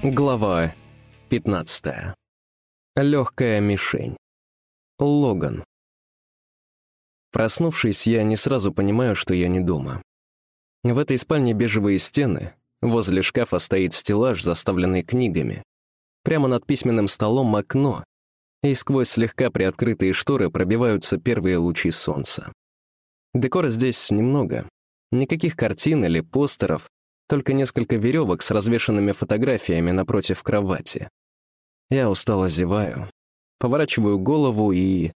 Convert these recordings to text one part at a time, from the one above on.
Глава 15. Легкая мишень. Логан. Проснувшись, я не сразу понимаю, что я не дома. В этой спальне бежевые стены, возле шкафа стоит стеллаж, заставленный книгами. Прямо над письменным столом окно, и сквозь слегка приоткрытые шторы пробиваются первые лучи солнца. Декора здесь немного. Никаких картин или постеров, только несколько веревок с развешанными фотографиями напротив кровати. Я устало зеваю, поворачиваю голову и...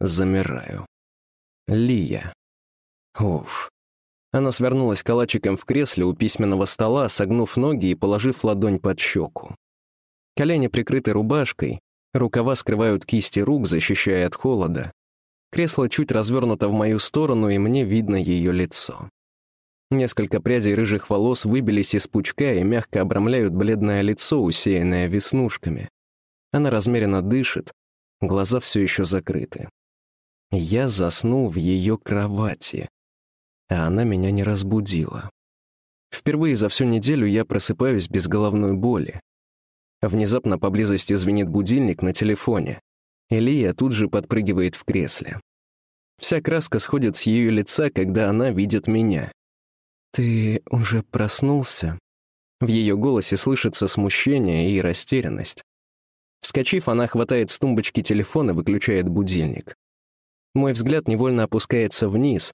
замираю. Лия. Уф. Она свернулась калачиком в кресле у письменного стола, согнув ноги и положив ладонь под щеку. Колени прикрыты рубашкой, рукава скрывают кисти рук, защищая от холода. Кресло чуть развернуто в мою сторону, и мне видно ее лицо. Несколько прядей рыжих волос выбились из пучка и мягко обрамляют бледное лицо, усеянное веснушками. Она размеренно дышит, глаза все еще закрыты. Я заснул в ее кровати, а она меня не разбудила. Впервые за всю неделю я просыпаюсь без головной боли. Внезапно поблизости звенит будильник на телефоне. Илья тут же подпрыгивает в кресле. Вся краска сходит с ее лица, когда она видит меня. «Ты уже проснулся?» В ее голосе слышится смущение и растерянность. Вскочив, она хватает с тумбочки телефон и выключает будильник. Мой взгляд невольно опускается вниз,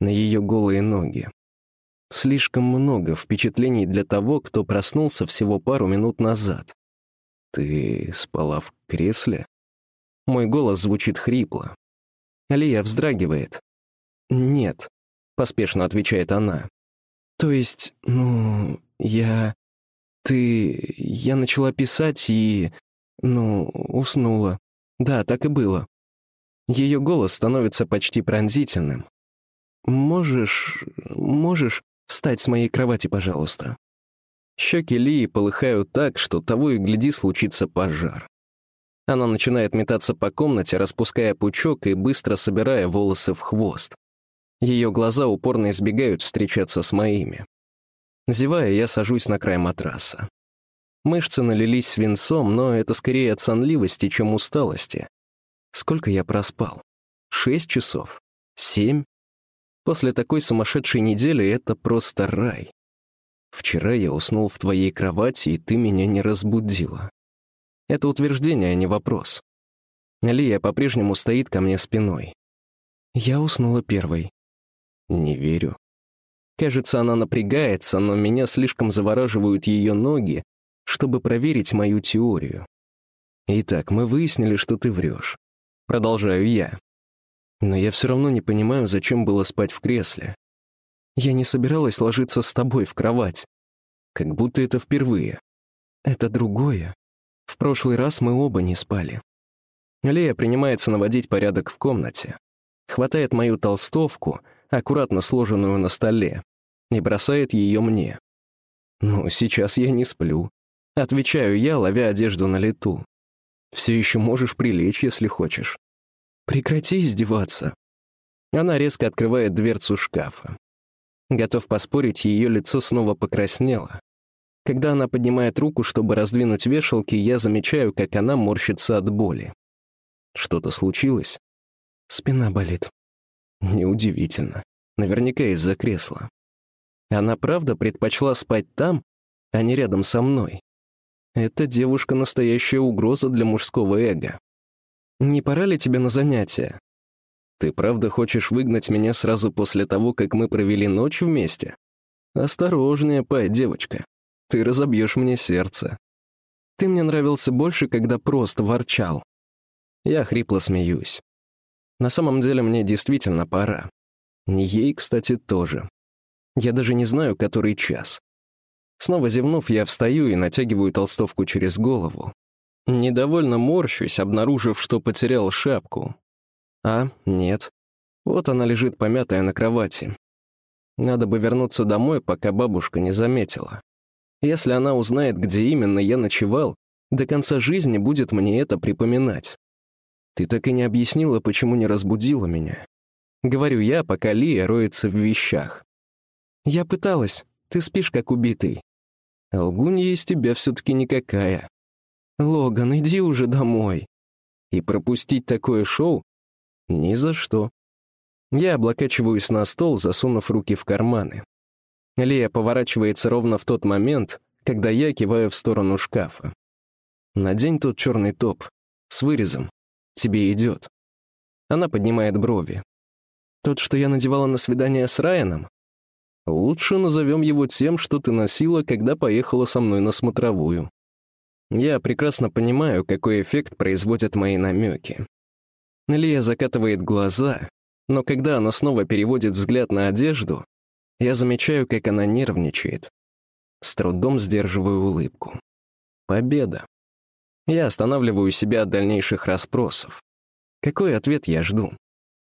на ее голые ноги. Слишком много впечатлений для того, кто проснулся всего пару минут назад. «Ты спала в кресле?» Мой голос звучит хрипло. Алия вздрагивает. «Нет», — поспешно отвечает она. То есть, ну, я... Ты... Я начала писать и... Ну, уснула. Да, так и было. Ее голос становится почти пронзительным. «Можешь... можешь встать с моей кровати, пожалуйста?» Щеки Лии полыхают так, что того и гляди случится пожар. Она начинает метаться по комнате, распуская пучок и быстро собирая волосы в хвост. Ее глаза упорно избегают встречаться с моими. Зевая, я сажусь на край матраса. Мышцы налились свинцом, но это скорее от сонливости, чем усталости. Сколько я проспал? Шесть часов? Семь? После такой сумасшедшей недели это просто рай. Вчера я уснул в твоей кровати, и ты меня не разбудила. Это утверждение, а не вопрос. Лия по-прежнему стоит ко мне спиной. Я уснула первой. Не верю. Кажется, она напрягается, но меня слишком завораживают ее ноги, чтобы проверить мою теорию. Итак, мы выяснили, что ты врешь. Продолжаю я. Но я все равно не понимаю, зачем было спать в кресле. Я не собиралась ложиться с тобой в кровать. Как будто это впервые. Это другое. В прошлый раз мы оба не спали. Лея принимается наводить порядок в комнате. Хватает мою толстовку — аккуратно сложенную на столе, и бросает ее мне. «Ну, сейчас я не сплю», — отвечаю я, ловя одежду на лету. «Все еще можешь прилечь, если хочешь». «Прекрати издеваться». Она резко открывает дверцу шкафа. Готов поспорить, ее лицо снова покраснело. Когда она поднимает руку, чтобы раздвинуть вешалки, я замечаю, как она морщится от боли. Что-то случилось? Спина болит. Неудивительно. Наверняка из-за кресла. Она правда предпочла спать там, а не рядом со мной. Эта девушка — настоящая угроза для мужского эго. Не пора ли тебе на занятия? Ты правда хочешь выгнать меня сразу после того, как мы провели ночь вместе? Осторожнее, пай, девочка. Ты разобьешь мне сердце. Ты мне нравился больше, когда просто ворчал. Я хрипло смеюсь. На самом деле мне действительно пора. Ей, кстати, тоже. Я даже не знаю, который час. Снова зевнув, я встаю и натягиваю толстовку через голову. Недовольно морщусь, обнаружив, что потерял шапку. А, нет. Вот она лежит помятая на кровати. Надо бы вернуться домой, пока бабушка не заметила. Если она узнает, где именно я ночевал, до конца жизни будет мне это припоминать. Ты так и не объяснила, почему не разбудила меня. Говорю я, пока Лия роется в вещах. Я пыталась. Ты спишь, как убитый. Лгунья из тебя все-таки никакая. Логан, иди уже домой. И пропустить такое шоу? Ни за что. Я облокачиваюсь на стол, засунув руки в карманы. Лия поворачивается ровно в тот момент, когда я киваю в сторону шкафа. Надень тот черный топ. С вырезом. Тебе идет. Она поднимает брови. Тот, что я надевала на свидание с Райаном? Лучше назовем его тем, что ты носила, когда поехала со мной на смотровую. Я прекрасно понимаю, какой эффект производят мои намеки. Лия закатывает глаза, но когда она снова переводит взгляд на одежду, я замечаю, как она нервничает. С трудом сдерживаю улыбку. Победа. Я останавливаю себя от дальнейших расспросов. Какой ответ я жду?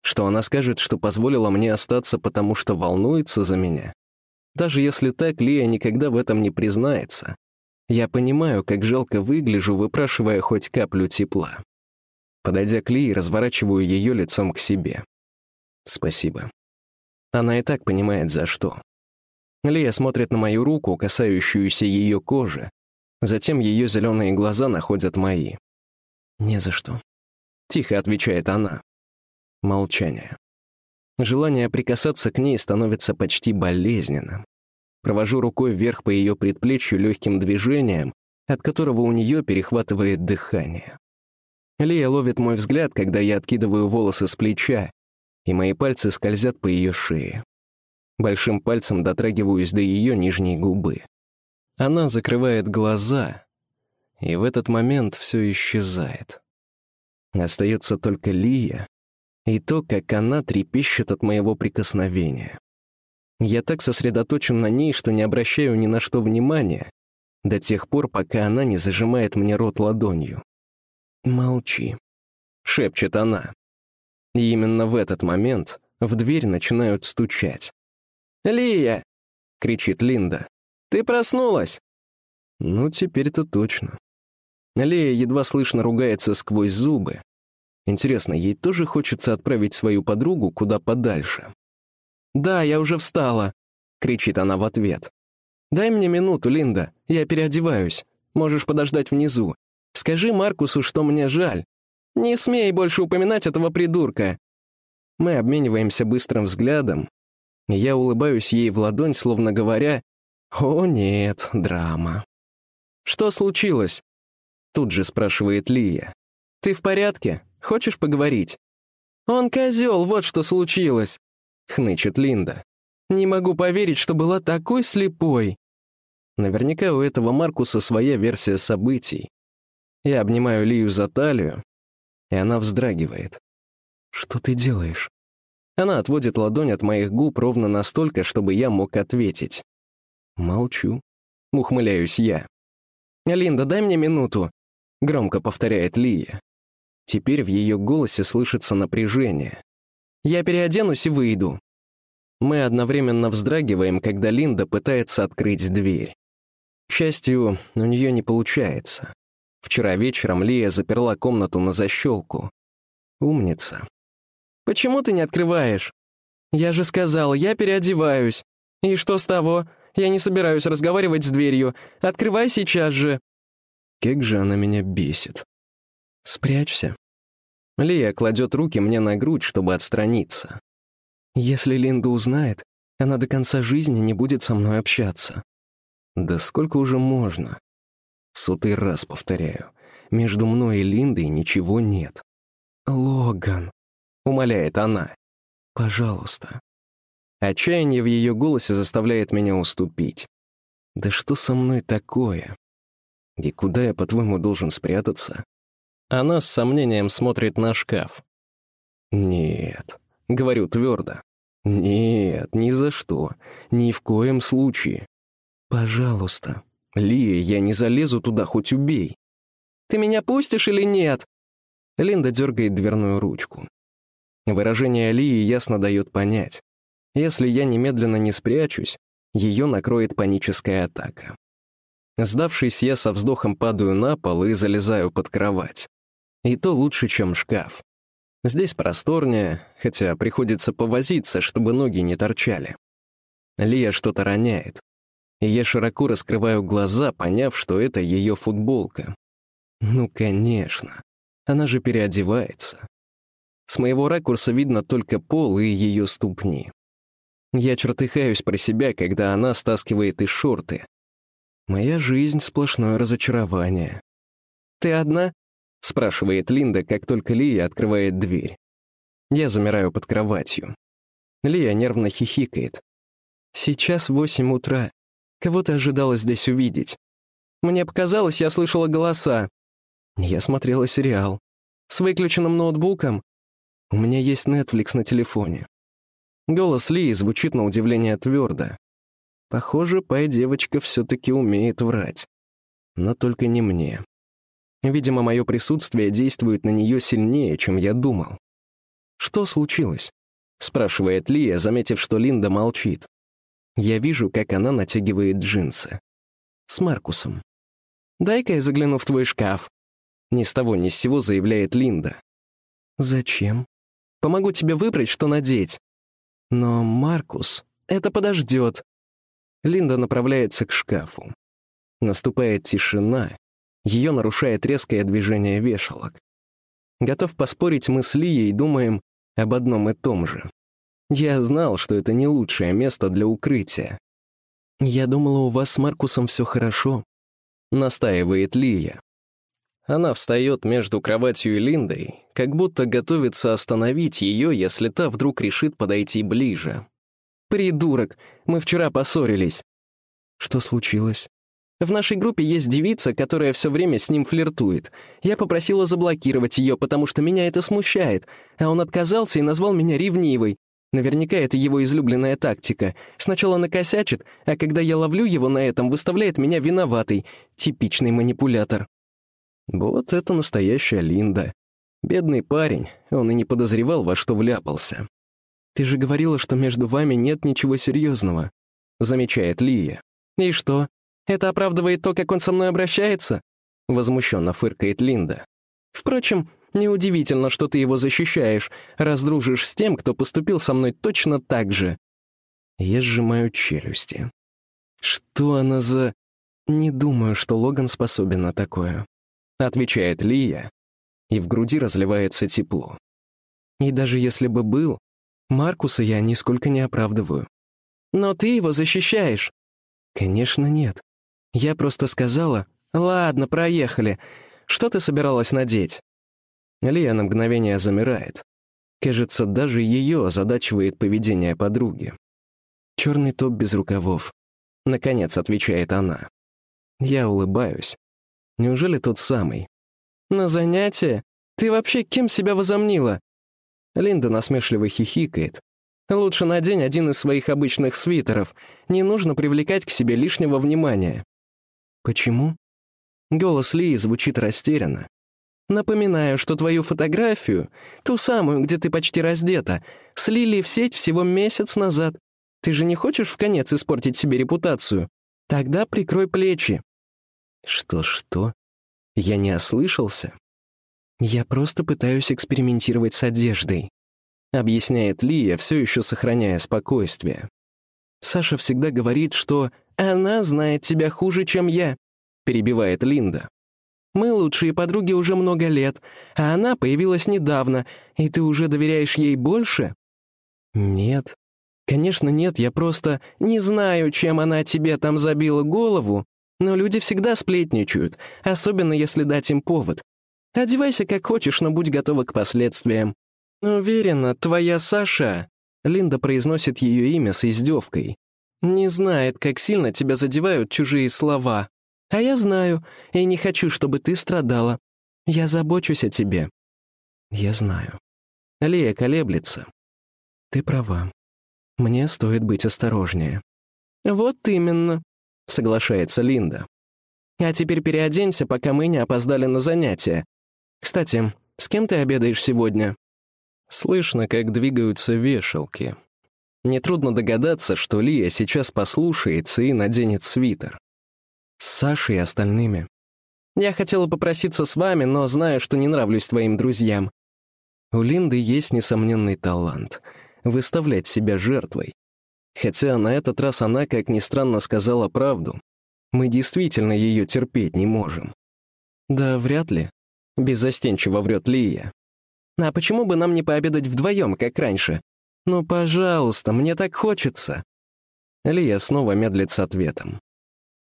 Что она скажет, что позволила мне остаться, потому что волнуется за меня? Даже если так, Лия никогда в этом не признается. Я понимаю, как жалко выгляжу, выпрашивая хоть каплю тепла. Подойдя к Лии, разворачиваю ее лицом к себе. Спасибо. Она и так понимает, за что. Лия смотрит на мою руку, касающуюся ее кожи. Затем ее зеленые глаза находят мои. «Не за что», — тихо отвечает она. Молчание. Желание прикасаться к ней становится почти болезненным. Провожу рукой вверх по ее предплечью легким движением, от которого у нее перехватывает дыхание. Лия ловит мой взгляд, когда я откидываю волосы с плеча, и мои пальцы скользят по ее шее. Большим пальцем дотрагиваюсь до ее нижней губы. Она закрывает глаза, и в этот момент все исчезает. Остается только Лия, и то, как она трепещет от моего прикосновения. Я так сосредоточен на ней, что не обращаю ни на что внимания, до тех пор, пока она не зажимает мне рот ладонью. «Молчи», — шепчет она. И именно в этот момент в дверь начинают стучать. «Лия!» — кричит Линда. «Ты проснулась!» Ну, теперь-то точно. Лия едва слышно ругается сквозь зубы, Интересно, ей тоже хочется отправить свою подругу куда подальше? «Да, я уже встала», — кричит она в ответ. «Дай мне минуту, Линда, я переодеваюсь. Можешь подождать внизу. Скажи Маркусу, что мне жаль. Не смей больше упоминать этого придурка». Мы обмениваемся быстрым взглядом, я улыбаюсь ей в ладонь, словно говоря, «О нет, драма». «Что случилось?» Тут же спрашивает Лия. «Ты в порядке?» Хочешь поговорить?» «Он козел, вот что случилось», — хнычет Линда. «Не могу поверить, что была такой слепой». Наверняка у этого Маркуса своя версия событий. Я обнимаю Лию за талию, и она вздрагивает. «Что ты делаешь?» Она отводит ладонь от моих губ ровно настолько, чтобы я мог ответить. Молчу. Ухмыляюсь я. «Линда, дай мне минуту», — громко повторяет Лия. Теперь в ее голосе слышится напряжение. «Я переоденусь и выйду». Мы одновременно вздрагиваем, когда Линда пытается открыть дверь. К счастью, у нее не получается. Вчера вечером Лия заперла комнату на защелку. Умница. «Почему ты не открываешь?» «Я же сказал, я переодеваюсь. И что с того? Я не собираюсь разговаривать с дверью. Открывай сейчас же». Как же она меня бесит. «Спрячься». Лия кладет руки мне на грудь, чтобы отстраниться. «Если Линда узнает, она до конца жизни не будет со мной общаться». «Да сколько уже можно?» Сотый раз повторяю. Между мной и Линдой ничего нет. «Логан», — умоляет она, — «пожалуйста». Отчаяние в ее голосе заставляет меня уступить. «Да что со мной такое? И куда я, по-твоему, должен спрятаться? Она с сомнением смотрит на шкаф. «Нет», — говорю твердо. «Нет, ни за что. Ни в коем случае. Пожалуйста. Лия, я не залезу туда, хоть убей». «Ты меня пустишь или нет?» Линда дергает дверную ручку. Выражение Лии ясно дает понять. Если я немедленно не спрячусь, ее накроет паническая атака. Сдавшись, я со вздохом падаю на пол и залезаю под кровать. И то лучше, чем шкаф. Здесь просторнее, хотя приходится повозиться, чтобы ноги не торчали. Лия что-то роняет. И я широко раскрываю глаза, поняв, что это ее футболка. Ну, конечно. Она же переодевается. С моего ракурса видно только пол и ее ступни. Я чертыхаюсь про себя, когда она стаскивает и шорты. Моя жизнь — сплошное разочарование. «Ты одна?» — спрашивает Линда, как только Лия открывает дверь. Я замираю под кроватью. Лия нервно хихикает. «Сейчас восемь утра. Кого ты ожидала здесь увидеть?» «Мне показалось, я слышала голоса». Я смотрела сериал. «С выключенным ноутбуком?» «У меня есть Netflix на телефоне». Голос Лии звучит на удивление твердо. Похоже, пай-девочка все-таки умеет врать. Но только не мне. Видимо, мое присутствие действует на нее сильнее, чем я думал. «Что случилось?» — спрашивает Лия, заметив, что Линда молчит. Я вижу, как она натягивает джинсы. С Маркусом. «Дай-ка я загляну в твой шкаф», — ни с того ни с сего заявляет Линда. «Зачем?» «Помогу тебе выбрать, что надеть». «Но, Маркус, это подождет». Линда направляется к шкафу. Наступает тишина. Ее нарушает резкое движение вешалок. Готов поспорить, мы с Лией думаем об одном и том же. Я знал, что это не лучшее место для укрытия. «Я думала, у вас с Маркусом все хорошо», — настаивает Лия. Она встает между кроватью и Линдой, как будто готовится остановить ее, если та вдруг решит подойти ближе. «Придурок! Мы вчера поссорились!» «Что случилось?» В нашей группе есть девица, которая все время с ним флиртует. Я попросила заблокировать ее, потому что меня это смущает, а он отказался и назвал меня ревнивой. Наверняка это его излюбленная тактика. Сначала накосячит, а когда я ловлю его на этом, выставляет меня виноватой. Типичный манипулятор. Вот это настоящая Линда. Бедный парень, он и не подозревал, во что вляпался. «Ты же говорила, что между вами нет ничего серьезного», — замечает Лия. «И что? Это оправдывает то, как он со мной обращается?» Возмущенно фыркает Линда. «Впрочем, неудивительно, что ты его защищаешь, раз дружишь с тем, кто поступил со мной точно так же». Я сжимаю челюсти. Что она за... Не думаю, что Логан способен на такое. Отвечает Лия, и в груди разливается тепло. И даже если бы был, Маркуса я нисколько не оправдываю. Но ты его защищаешь. Конечно, нет. Я просто сказала, «Ладно, проехали. Что ты собиралась надеть?» Лия на мгновение замирает. Кажется, даже ее озадачивает поведение подруги. «Черный топ без рукавов», — наконец отвечает она. Я улыбаюсь. Неужели тот самый? «На занятие? Ты вообще кем себя возомнила?» Линда насмешливо хихикает. «Лучше надень один из своих обычных свитеров. Не нужно привлекать к себе лишнего внимания». «Почему?» Голос Лии звучит растерянно. «Напоминаю, что твою фотографию, ту самую, где ты почти раздета, слили в сеть всего месяц назад. Ты же не хочешь в конец испортить себе репутацию? Тогда прикрой плечи». «Что-что? Я не ослышался?» «Я просто пытаюсь экспериментировать с одеждой», — объясняет Лия, все еще сохраняя спокойствие. Саша всегда говорит, что «она знает тебя хуже, чем я», — перебивает Линда. «Мы лучшие подруги уже много лет, а она появилась недавно, и ты уже доверяешь ей больше?» «Нет. Конечно, нет, я просто не знаю, чем она тебе там забила голову, но люди всегда сплетничают, особенно если дать им повод. Одевайся как хочешь, но будь готова к последствиям. Уверена, твоя Саша Линда произносит ее имя с издевкой. «Не знает, как сильно тебя задевают чужие слова. А я знаю, и не хочу, чтобы ты страдала. Я забочусь о тебе». «Я знаю». Лия колеблется. «Ты права. Мне стоит быть осторожнее». «Вот именно», — соглашается Линда. «А теперь переоденься, пока мы не опоздали на занятия. Кстати, с кем ты обедаешь сегодня?» Слышно, как двигаются вешалки. Нетрудно догадаться, что Лия сейчас послушается и наденет свитер. С Сашей и остальными. Я хотела попроситься с вами, но знаю, что не нравлюсь твоим друзьям. У Линды есть несомненный талант — выставлять себя жертвой. Хотя на этот раз она, как ни странно, сказала правду. Мы действительно ее терпеть не можем. Да, вряд ли. Беззастенчиво врет Лия. А почему бы нам не пообедать вдвоем, как раньше? Ну, пожалуйста, мне так хочется. Лия снова медлит с ответом.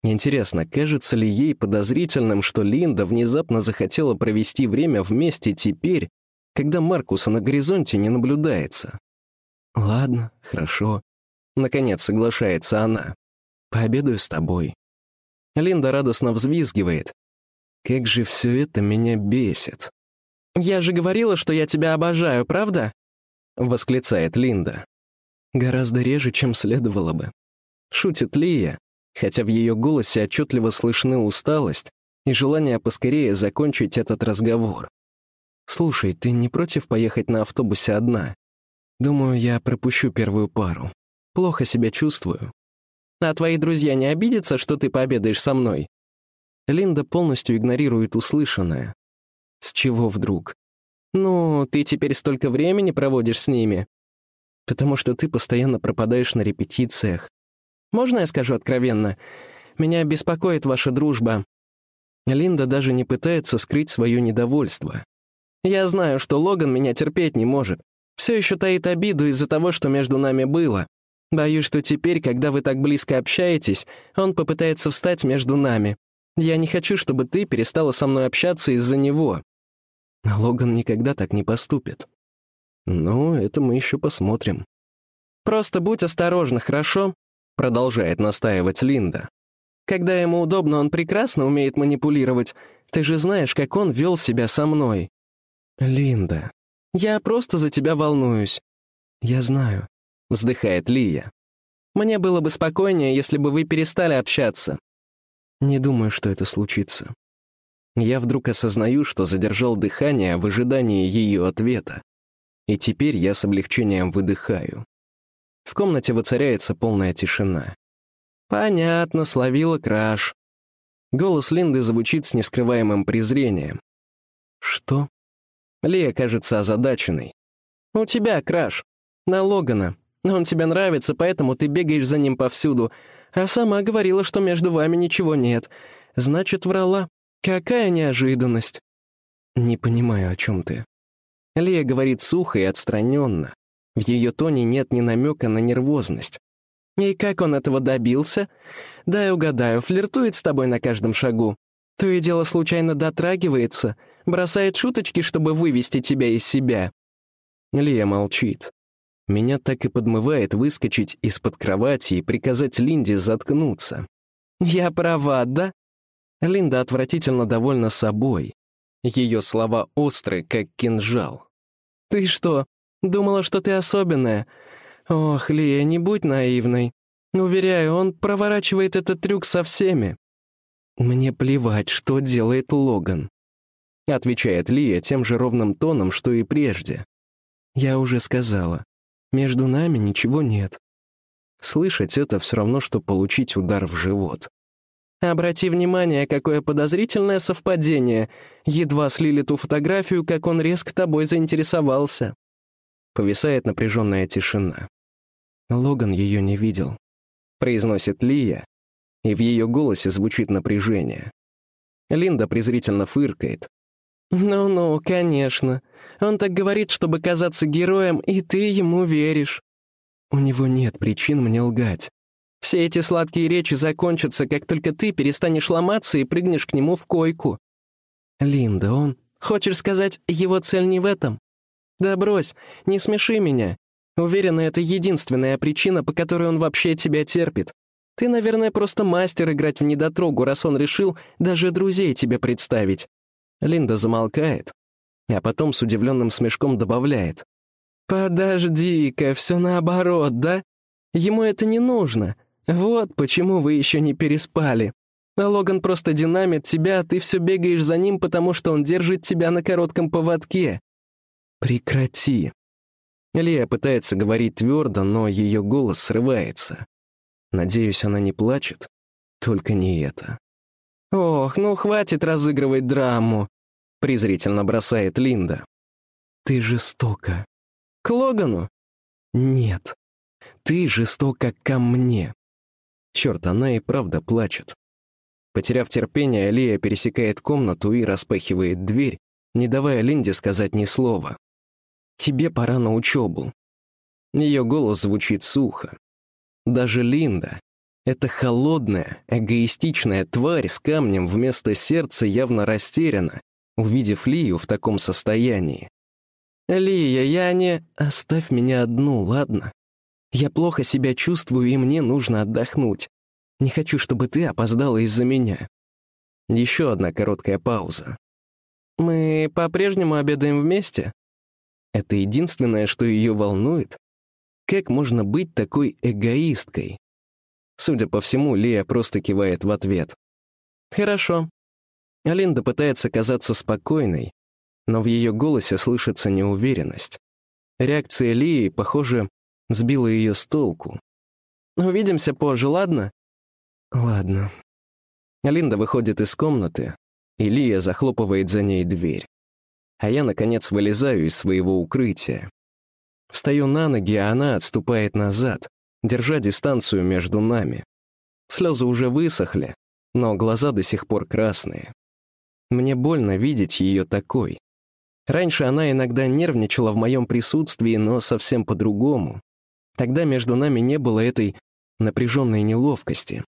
Интересно, кажется ли ей подозрительным, что Линда внезапно захотела провести время вместе теперь, когда Маркуса на горизонте не наблюдается? Ладно, хорошо. Наконец соглашается она. Пообедаю с тобой. Линда радостно взвизгивает. Как же все это меня бесит. «Я же говорила, что я тебя обожаю, правда?» — восклицает Линда. Гораздо реже, чем следовало бы. Шутит Лия, хотя в ее голосе отчетливо слышны усталость и желание поскорее закончить этот разговор. «Слушай, ты не против поехать на автобусе одна? Думаю, я пропущу первую пару. Плохо себя чувствую. А твои друзья не обидятся, что ты пообедаешь со мной?» Линда полностью игнорирует услышанное. «С чего вдруг?» «Ну, ты теперь столько времени проводишь с ними?» «Потому что ты постоянно пропадаешь на репетициях. Можно я скажу откровенно? Меня беспокоит ваша дружба». Линда даже не пытается скрыть свое недовольство. «Я знаю, что Логан меня терпеть не может. Все еще таит обиду из-за того, что между нами было. Боюсь, что теперь, когда вы так близко общаетесь, он попытается встать между нами. Я не хочу, чтобы ты перестала со мной общаться из-за него». Логан никогда так не поступит. Ну, это мы еще посмотрим. «Просто будь осторожна, хорошо?» Продолжает настаивать Линда. «Когда ему удобно, он прекрасно умеет манипулировать. Ты же знаешь, как он вел себя со мной». «Линда, я просто за тебя волнуюсь». «Я знаю», — вздыхает Лия. «Мне было бы спокойнее, если бы вы перестали общаться». «Не думаю, что это случится». Я вдруг осознаю, что задержал дыхание в ожидании ее ответа. И теперь я с облегчением выдыхаю. В комнате воцаряется полная тишина. «Понятно, словила краш». Голос Линды звучит с нескрываемым презрением. «Что?» Лия кажется озадаченной. «У тебя краш. На Логана. Он тебе нравится, поэтому ты бегаешь за ним повсюду. А сама говорила, что между вами ничего нет. Значит, врала. Какая неожиданность!» «Не понимаю, о чем ты». Лия говорит сухо и отстраненно. В ее тоне нет ни намека на нервозность. И как он этого добился? Дай угадаю, флиртует с тобой на каждом шагу. То и дело случайно дотрагивается, бросает шуточки, чтобы вывести тебя из себя. Лия молчит. Меня так и подмывает выскочить из-под кровати и приказать Линде заткнуться. «Я права, да?» Линда отвратительно довольна собой. Ее слова остры, как кинжал. «Ты что, Думала, что ты особенная. Ох, Лия, не будь наивной. Уверяю, он проворачивает этот трюк со всеми. Мне плевать, что делает Логан. Отвечает Лия тем же ровным тоном, что и прежде. Я уже сказала. Между нами ничего нет. Слышать это все равно, что получить удар в живот. Обрати внимание, какое подозрительное совпадение. Едва слили ту фотографию, как он резко тобой заинтересовался. Повисает напряженная тишина. Логан ее не видел. Произносит Лия, и в ее голосе звучит напряжение. Линда презрительно фыркает. «Ну-ну, конечно. Он так говорит, чтобы казаться героем, и ты ему веришь. У него нет причин мне лгать. Все эти сладкие речи закончатся, как только ты перестанешь ломаться и прыгнешь к нему в койку. Линда, он... Хочешь сказать, его цель не в этом? «Да брось, не смеши меня. Уверена, это единственная причина, по которой он вообще тебя терпит. Ты, наверное, просто мастер играть в недотрогу, раз он решил даже друзей тебе представить». Линда замолкает, а потом с удивленным смешком добавляет. «Подожди-ка, все наоборот, да? Ему это не нужно. Вот почему вы еще не переспали. Логан просто динамит тебя, а ты все бегаешь за ним, потому что он держит тебя на коротком поводке. «Прекрати!» Лия пытается говорить твердо, но ее голос срывается. Надеюсь, она не плачет. Только не это. «Ох, ну хватит разыгрывать драму!» — презрительно бросает Линда. «Ты жестока». «К Логану?» «Нет». Ты жестока ко мне. Черт, она и правда плачет. Потеряв терпение, Лия пересекает комнату и распахивает дверь, не давая Линде сказать ни слова. «Тебе пора на учебу». Ее голос звучит сухо. Даже Линда, эта холодная, эгоистичная тварь с камнем вместо сердца явно растеряна, увидев Лию в таком состоянии. «Лия, я не... Оставь меня одну, ладно? Я плохо себя чувствую, и мне нужно отдохнуть. Не хочу, чтобы ты опоздала из-за меня». Еще одна короткая пауза. «Мы по-прежнему обедаем вместе?» Это единственное, что ее волнует? Как можно быть такой эгоисткой? Судя по всему, Лия просто кивает в ответ. «Хорошо». Алинда пытается казаться спокойной, но в ее голосе слышится неуверенность. Реакция Лии, похоже, сбила ее с толку. «Увидимся позже, ладно?» «Ладно». Линда выходит из комнаты, и Лия захлопывает за ней дверь. А я, наконец, вылезаю из своего укрытия. Встаю на ноги, а она отступает назад, держа дистанцию между нами. Слезы уже высохли, но глаза до сих пор красные. Мне больно видеть ее такой. Раньше она иногда нервничала в моем присутствии, но совсем по-другому. Тогда между нами не было этой напряженной неловкости.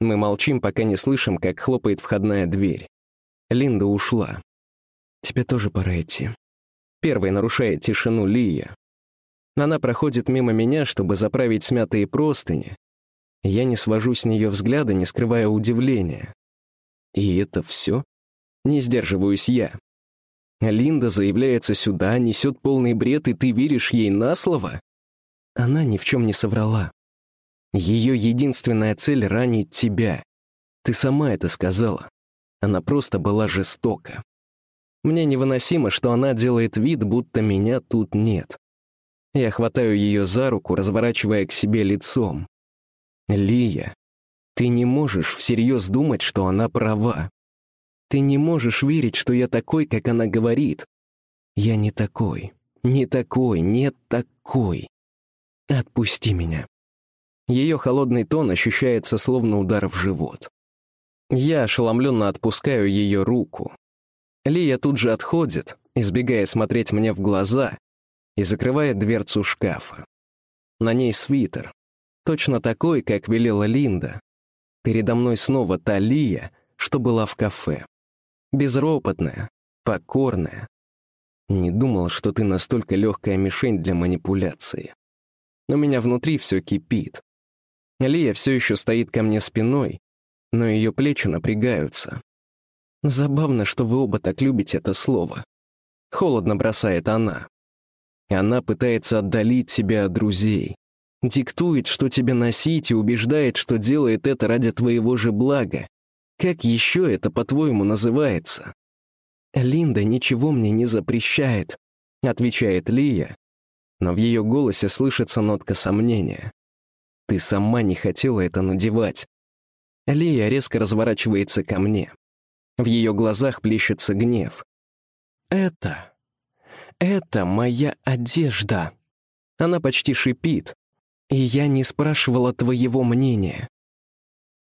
Мы молчим, пока не слышим, как хлопает входная дверь. Линда ушла. «Тебе тоже пора идти». Первой нарушает тишину Лия. Она проходит мимо меня, чтобы заправить смятые простыни. Я не свожу с нее взгляда, не скрывая удивления. И это все? Не сдерживаюсь я. Линда заявляется сюда, несет полный бред, и ты веришь ей на слово? Она ни в чем не соврала. Ее единственная цель — ранить тебя. Ты сама это сказала. Она просто была жестока. Мне невыносимо, что она делает вид, будто меня тут нет. Я хватаю ее за руку, разворачивая к себе лицом. «Лия, ты не можешь всерьез думать, что она права. Ты не можешь верить, что я такой, как она говорит. Я не такой, не такой, не такой. Отпусти меня». Ее холодный тон ощущается словно удар в живот. Я ошеломленно отпускаю ее руку. Лия тут же отходит, избегая смотреть мне в глаза, и закрывает дверцу шкафа. На ней свитер, точно такой, как велела Линда. Передо мной снова та Лия, что была в кафе. Безропотная, покорная. Не думал, что ты настолько легкая мишень для манипуляции. У меня внутри все кипит. Лия все еще стоит ко мне спиной, но ее плечи напрягаются. Забавно, что вы оба так любите это слово. Холодно бросает она. Она пытается отдалить себя от друзей. Диктует, что тебе носить, и убеждает, что делает это ради твоего же блага. Как еще это, по-твоему, называется? «Линда ничего мне не запрещает», — отвечает Лия, но в ее голосе слышится нотка сомнения. «Ты сама не хотела это надевать». Лия резко разворачивается ко мне. В ее глазах плещется гнев. «Это это моя одежда. Она почти шипит. И я не спрашивала твоего мнения.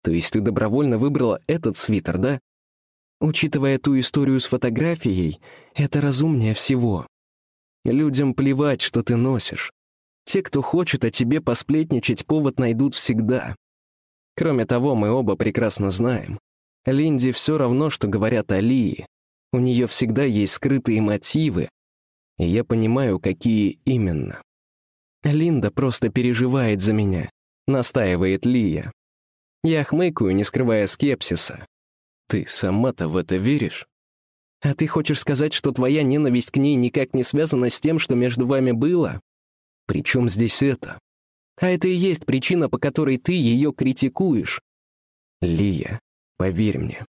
То есть ты добровольно выбрала этот свитер, да? Учитывая ту историю с фотографией, это разумнее всего. Людям плевать, что ты носишь. Те, кто хочет о тебе посплетничать, повод найдут всегда. Кроме того, мы оба прекрасно знаем. Линди все равно, что говорят о Лии. У нее всегда есть скрытые мотивы, и я понимаю, какие именно. Линда просто переживает за меня, настаивает Лия. Я хмыкаю, не скрывая скепсиса. Ты сама-то в это веришь? А ты хочешь сказать, что твоя ненависть к ней никак не связана с тем, что между вами было? Причем здесь это? А это и есть причина, по которой ты ее критикуешь. Лия, поверь мне.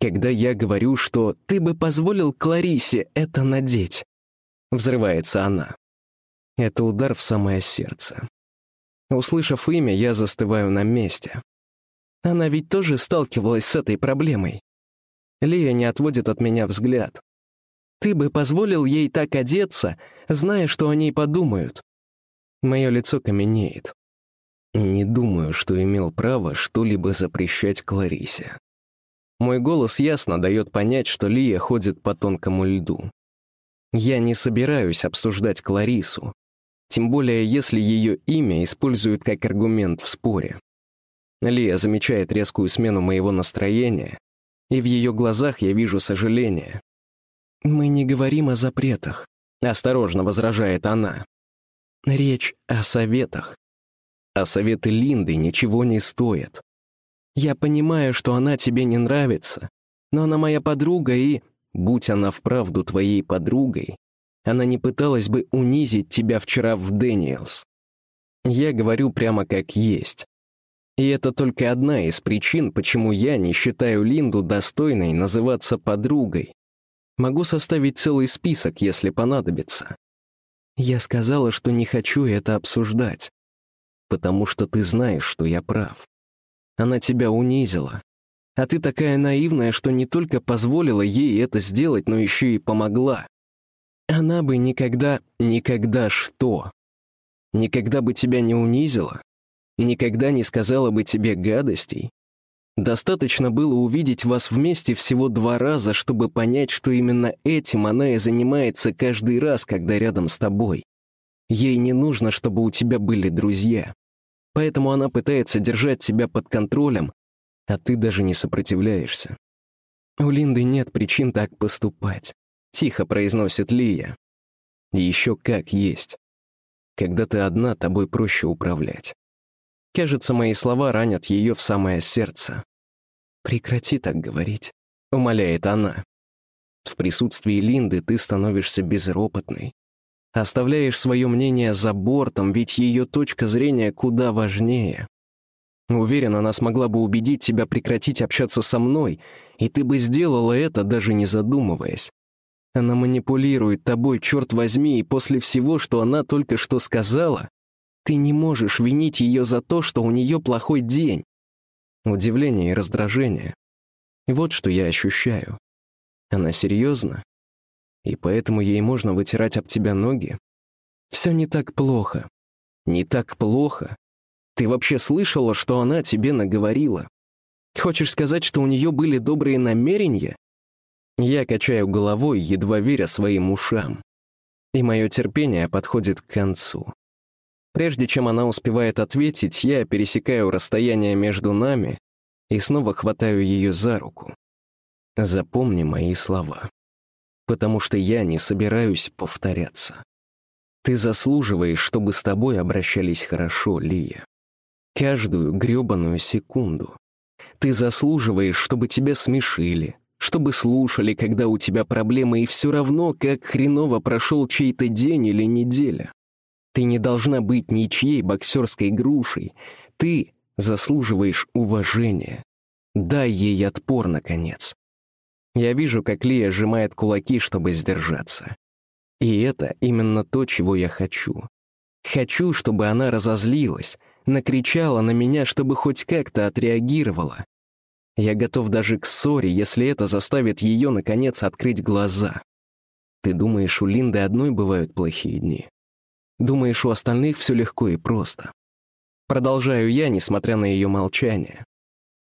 Когда я говорю, что ты бы позволил Кларисе это надеть, Взрывается она. Это удар в самое сердце. Услышав имя, я застываю на месте. Она ведь тоже сталкивалась с этой проблемой. Лия не отводит от меня взгляд. Ты бы позволил ей так одеться, зная, что о ней подумают. Мое лицо каменеет. Не думаю, что имел право что-либо запрещать Кларисе. Мой голос ясно дает понять, что Лия ходит по тонкому льду. Я не собираюсь обсуждать Кларису, тем более если ее имя используют как аргумент в споре. Лия замечает резкую смену моего настроения, и в ее глазах я вижу сожаление. «Мы не говорим о запретах», — осторожно возражает она. «Речь о советах. А советы Линды ничего не стоят. Я понимаю, что она тебе не нравится, но она моя подруга, и, будь она вправду твоей подругой, она не пыталась бы унизить тебя вчера в Дэниелс. Я говорю прямо как есть. И это только одна из причин, почему я не считаю Линду достойной называться подругой. Могу составить целый список, если понадобится. Я сказала, что не хочу это обсуждать, потому что ты знаешь, что я прав. Она тебя унизила. А ты такая наивная, что не только позволила ей это сделать, но еще и помогла. Она бы никогда, никогда что? Никогда бы тебя не унизила? Никогда не сказала бы тебе гадостей? Достаточно было увидеть вас вместе всего два раза, чтобы понять, что именно этим она и занимается каждый раз, когда рядом с тобой. Ей не нужно, чтобы у тебя были друзья. Поэтому она пытается держать себя под контролем, а ты даже не сопротивляешься. У Линды нет причин так поступать. Тихо произносит Лия. Еще как есть. Когда ты одна, тобой проще управлять. Кажется, мои слова ранят ее в самое сердце. «Прекрати так говорить», — умоляет она. В присутствии Линды ты становишься безропотной, Оставляешь свое мнение за бортом, ведь ее точка зрения куда важнее. Уверен, она смогла бы убедить тебя прекратить общаться со мной, и ты бы сделала это, даже не задумываясь. Она манипулирует тобой, черт возьми, и после всего, что она только что сказала, ты не можешь винить ее за то, что у нее плохой день. Удивление и раздражение. Вот что я ощущаю. Она серьезно? и поэтому ей можно вытирать об тебя ноги. Все не так плохо. Не так плохо. Ты вообще слышала, что она тебе наговорила? Хочешь сказать, что у нее были добрые намерения? Я качаю головой, едва веря своим ушам. И мое терпение подходит к концу. Прежде чем она успевает ответить, я пересекаю расстояние между нами и снова хватаю ее за руку. Запомни мои слова потому что я не собираюсь повторяться. Ты заслуживаешь, чтобы с тобой обращались хорошо, Лия. Каждую грёбаную секунду. Ты заслуживаешь, чтобы тебя смешили, чтобы слушали, когда у тебя проблемы, и все равно, как хреново прошел чей-то день или неделя. Ты не должна быть ничьей боксерской грушей. Ты заслуживаешь уважения. Дай ей отпор, наконец. Я вижу, как Лия сжимает кулаки, чтобы сдержаться. И это именно то, чего я хочу. Хочу, чтобы она разозлилась, накричала на меня, чтобы хоть как-то отреагировала. Я готов даже к ссоре, если это заставит ее, наконец, открыть глаза. Ты думаешь, у Линды одной бывают плохие дни? Думаешь, у остальных все легко и просто? Продолжаю я, несмотря на ее молчание.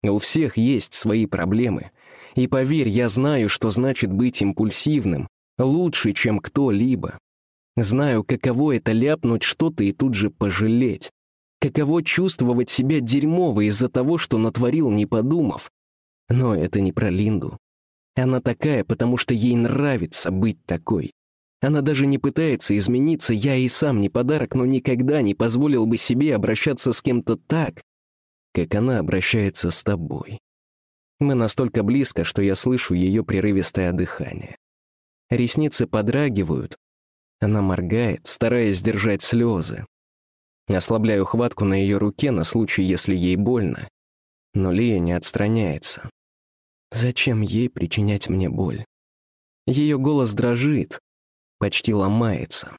У всех есть свои проблемы, и поверь, я знаю, что значит быть импульсивным, лучше, чем кто-либо. Знаю, каково это ляпнуть что-то и тут же пожалеть. Каково чувствовать себя дерьмово из-за того, что натворил, не подумав. Но это не про Линду. Она такая, потому что ей нравится быть такой. Она даже не пытается измениться, я и сам не подарок, но никогда не позволил бы себе обращаться с кем-то так, как она обращается с тобой. Мы настолько близко, что я слышу ее прерывистое дыхание. Ресницы подрагивают. Она моргает, стараясь сдержать слезы. Ослабляю хватку на ее руке на случай, если ей больно. Но Лия не отстраняется. Зачем ей причинять мне боль? Ее голос дрожит, почти ломается.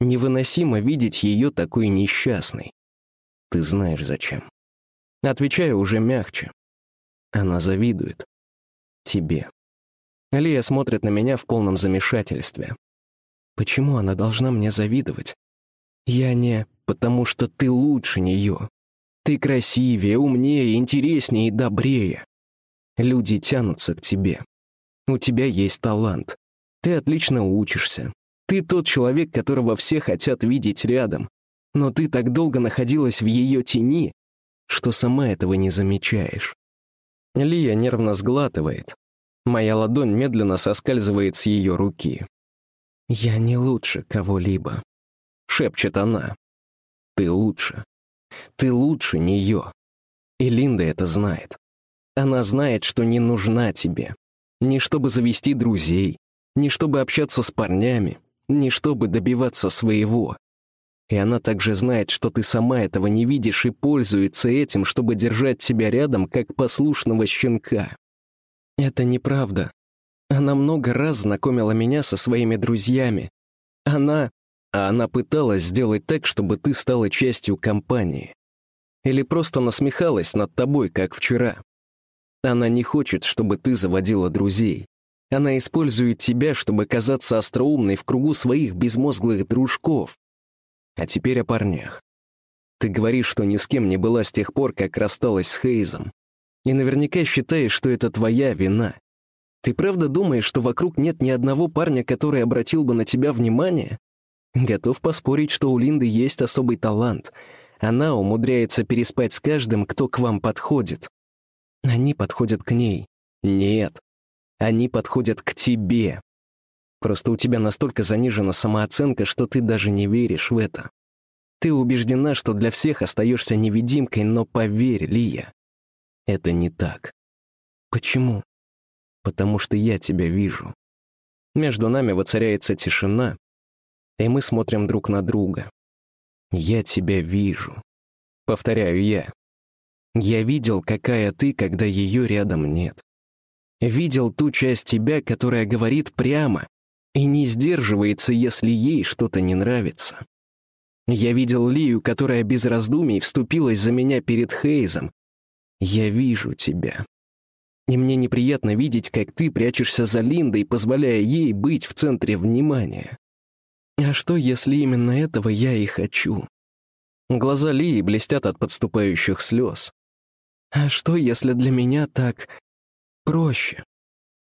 Невыносимо видеть ее такой несчастной. Ты знаешь, зачем. Отвечаю уже мягче. Она завидует. Тебе. Лия смотрит на меня в полном замешательстве. Почему она должна мне завидовать? Я не... потому что ты лучше нее. Ты красивее, умнее, интереснее и добрее. Люди тянутся к тебе. У тебя есть талант. Ты отлично учишься. Ты тот человек, которого все хотят видеть рядом. Но ты так долго находилась в ее тени, что сама этого не замечаешь. Лия нервно сглатывает. Моя ладонь медленно соскальзывает с ее руки. «Я не лучше кого-либо», — шепчет она. «Ты лучше. Ты лучше нее». И Линда это знает. Она знает, что не нужна тебе. Не чтобы завести друзей, не чтобы общаться с парнями, не чтобы добиваться своего. И она также знает, что ты сама этого не видишь и пользуется этим, чтобы держать себя рядом, как послушного щенка. Это неправда. Она много раз знакомила меня со своими друзьями. Она... А она пыталась сделать так, чтобы ты стала частью компании. Или просто насмехалась над тобой, как вчера. Она не хочет, чтобы ты заводила друзей. Она использует тебя, чтобы казаться остроумной в кругу своих безмозглых дружков. А теперь о парнях. Ты говоришь, что ни с кем не была с тех пор, как рассталась с Хейзом. И наверняка считаешь, что это твоя вина. Ты правда думаешь, что вокруг нет ни одного парня, который обратил бы на тебя внимание? Готов поспорить, что у Линды есть особый талант. Она умудряется переспать с каждым, кто к вам подходит. Они подходят к ней. Нет. Они подходят к тебе. Просто у тебя настолько занижена самооценка, что ты даже не веришь в это. Ты убеждена, что для всех остаешься невидимкой, но поверь, Лия, это не так. Почему? Потому что я тебя вижу. Между нами воцаряется тишина, и мы смотрим друг на друга. Я тебя вижу. Повторяю я. Я видел, какая ты, когда ее рядом нет. Видел ту часть тебя, которая говорит прямо, и не сдерживается, если ей что-то не нравится. Я видел Лию, которая без раздумий вступилась за меня перед Хейзом. Я вижу тебя. И мне неприятно видеть, как ты прячешься за Линдой, позволяя ей быть в центре внимания. А что, если именно этого я и хочу? Глаза Лии блестят от подступающих слез. А что, если для меня так проще?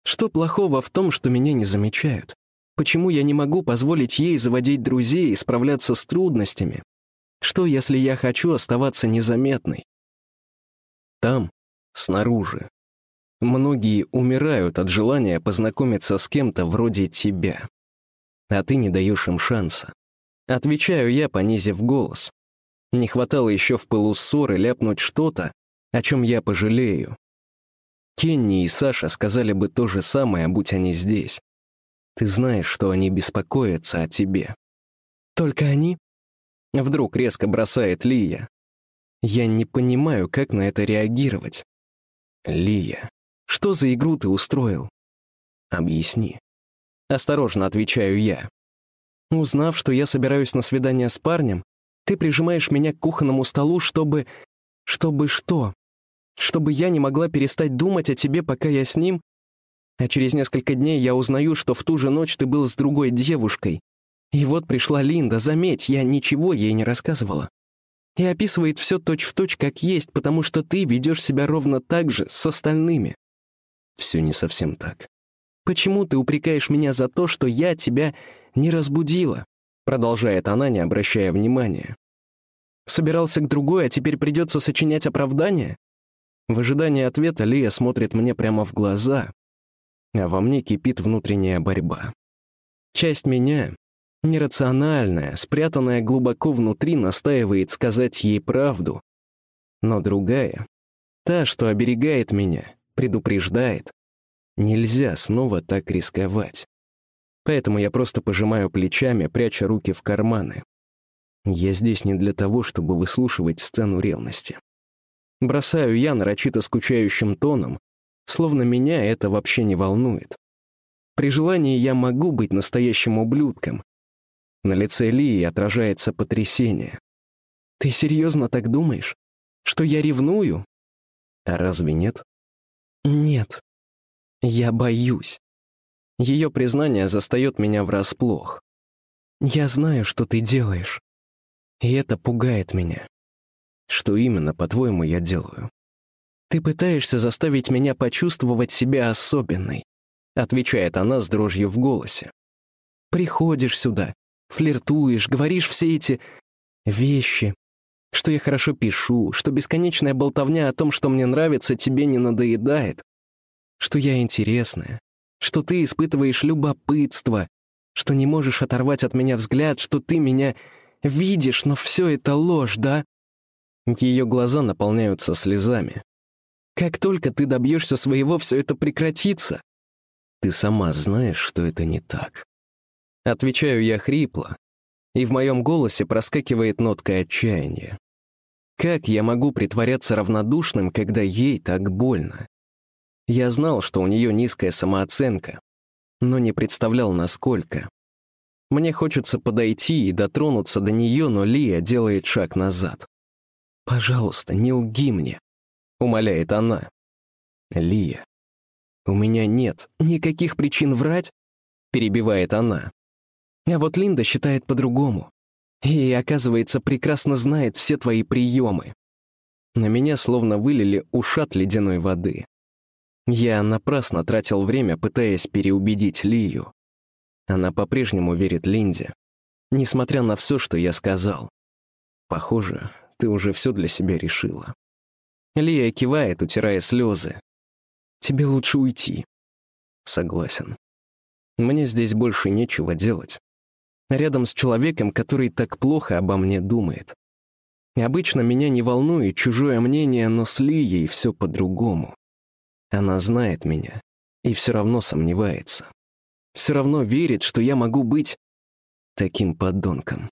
Что плохого в том, что меня не замечают? Почему я не могу позволить ей заводить друзей и справляться с трудностями? Что, если я хочу оставаться незаметной? Там, снаружи, многие умирают от желания познакомиться с кем-то вроде тебя. А ты не даешь им шанса. Отвечаю я, понизив голос. Не хватало еще в пылу ссоры ляпнуть что-то, о чем я пожалею. Кенни и Саша сказали бы то же самое, будь они здесь. Ты знаешь, что они беспокоятся о тебе. Только они? Вдруг резко бросает Лия. Я не понимаю, как на это реагировать. Лия, что за игру ты устроил? Объясни. Осторожно отвечаю я. Узнав, что я собираюсь на свидание с парнем, ты прижимаешь меня к кухонному столу, чтобы... Чтобы что? Чтобы я не могла перестать думать о тебе, пока я с ним, а через несколько дней я узнаю, что в ту же ночь ты был с другой девушкой. И вот пришла Линда, заметь, я ничего ей не рассказывала. И описывает все точь-в-точь, как есть, потому что ты ведешь себя ровно так же с остальными. Все не совсем так. Почему ты упрекаешь меня за то, что я тебя не разбудила? Продолжает она, не обращая внимания. Собирался к другой, а теперь придется сочинять оправдание? В ожидании ответа Лия смотрит мне прямо в глаза, а во мне кипит внутренняя борьба. Часть меня, нерациональная, спрятанная глубоко внутри, настаивает сказать ей правду, но другая, та, что оберегает меня, предупреждает, нельзя снова так рисковать. Поэтому я просто пожимаю плечами, пряча руки в карманы. Я здесь не для того, чтобы выслушивать сцену ревности. Бросаю я нарочито скучающим тоном, Словно меня это вообще не волнует. При желании я могу быть настоящим ублюдком. На лице Лии отражается потрясение. «Ты серьезно так думаешь? Что я ревную?» «А разве нет?» «Нет. Я боюсь». Ее признание застает меня врасплох. «Я знаю, что ты делаешь. И это пугает меня. Что именно, по-твоему, я делаю? Ты пытаешься заставить меня почувствовать себя особенной, отвечает она с дрожью в голосе. Приходишь сюда, флиртуешь, говоришь все эти вещи, что я хорошо пишу, что бесконечная болтовня о том, что мне нравится, тебе не надоедает, что я интересная, что ты испытываешь любопытство, что не можешь оторвать от меня взгляд, что ты меня видишь, но все это ложь, да? Ее глаза наполняются слезами. Как только ты добьешься своего, все это прекратится. Ты сама знаешь, что это не так. Отвечаю я хрипло, и в моем голосе проскакивает нотка отчаяния. Как я могу притворяться равнодушным, когда ей так больно? Я знал, что у нее низкая самооценка, но не представлял, насколько. Мне хочется подойти и дотронуться до нее, но Лия делает шаг назад. «Пожалуйста, не лги мне», — умоляет она. «Лия, у меня нет никаких причин врать», — перебивает она. А вот Линда считает по-другому. И, оказывается, прекрасно знает все твои приемы. На меня словно вылили ушат ледяной воды. Я напрасно тратил время, пытаясь переубедить Лию. Она по-прежнему верит Линде, несмотря на все, что я сказал. Похоже, ты уже все для себя решила. Лия кивает, утирая слезы. Тебе лучше уйти. Согласен. Мне здесь больше нечего делать рядом с человеком, который так плохо обо мне думает. Обычно меня не волнует чужое мнение, но с Лией все по-другому. Она знает меня и все равно сомневается. Все равно верит, что я могу быть таким подонком.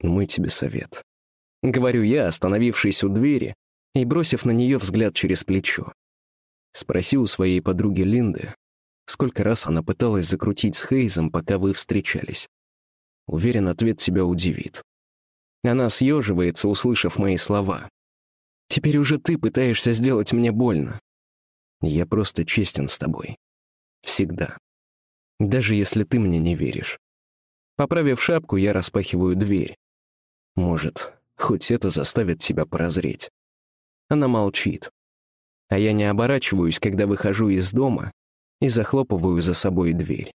Мой тебе совет. Говорю я, остановившись у двери и бросив на нее взгляд через плечо. Спроси у своей подруги Линды, сколько раз она пыталась закрутить с Хейзом, пока вы встречались. Уверен, ответ тебя удивит. Она съеживается, услышав мои слова. «Теперь уже ты пытаешься сделать мне больно. Я просто честен с тобой. Всегда. Даже если ты мне не веришь. Поправив шапку, я распахиваю дверь. Может, хоть это заставит тебя прозреть. Она молчит. А я не оборачиваюсь, когда выхожу из дома и захлопываю за собой дверь.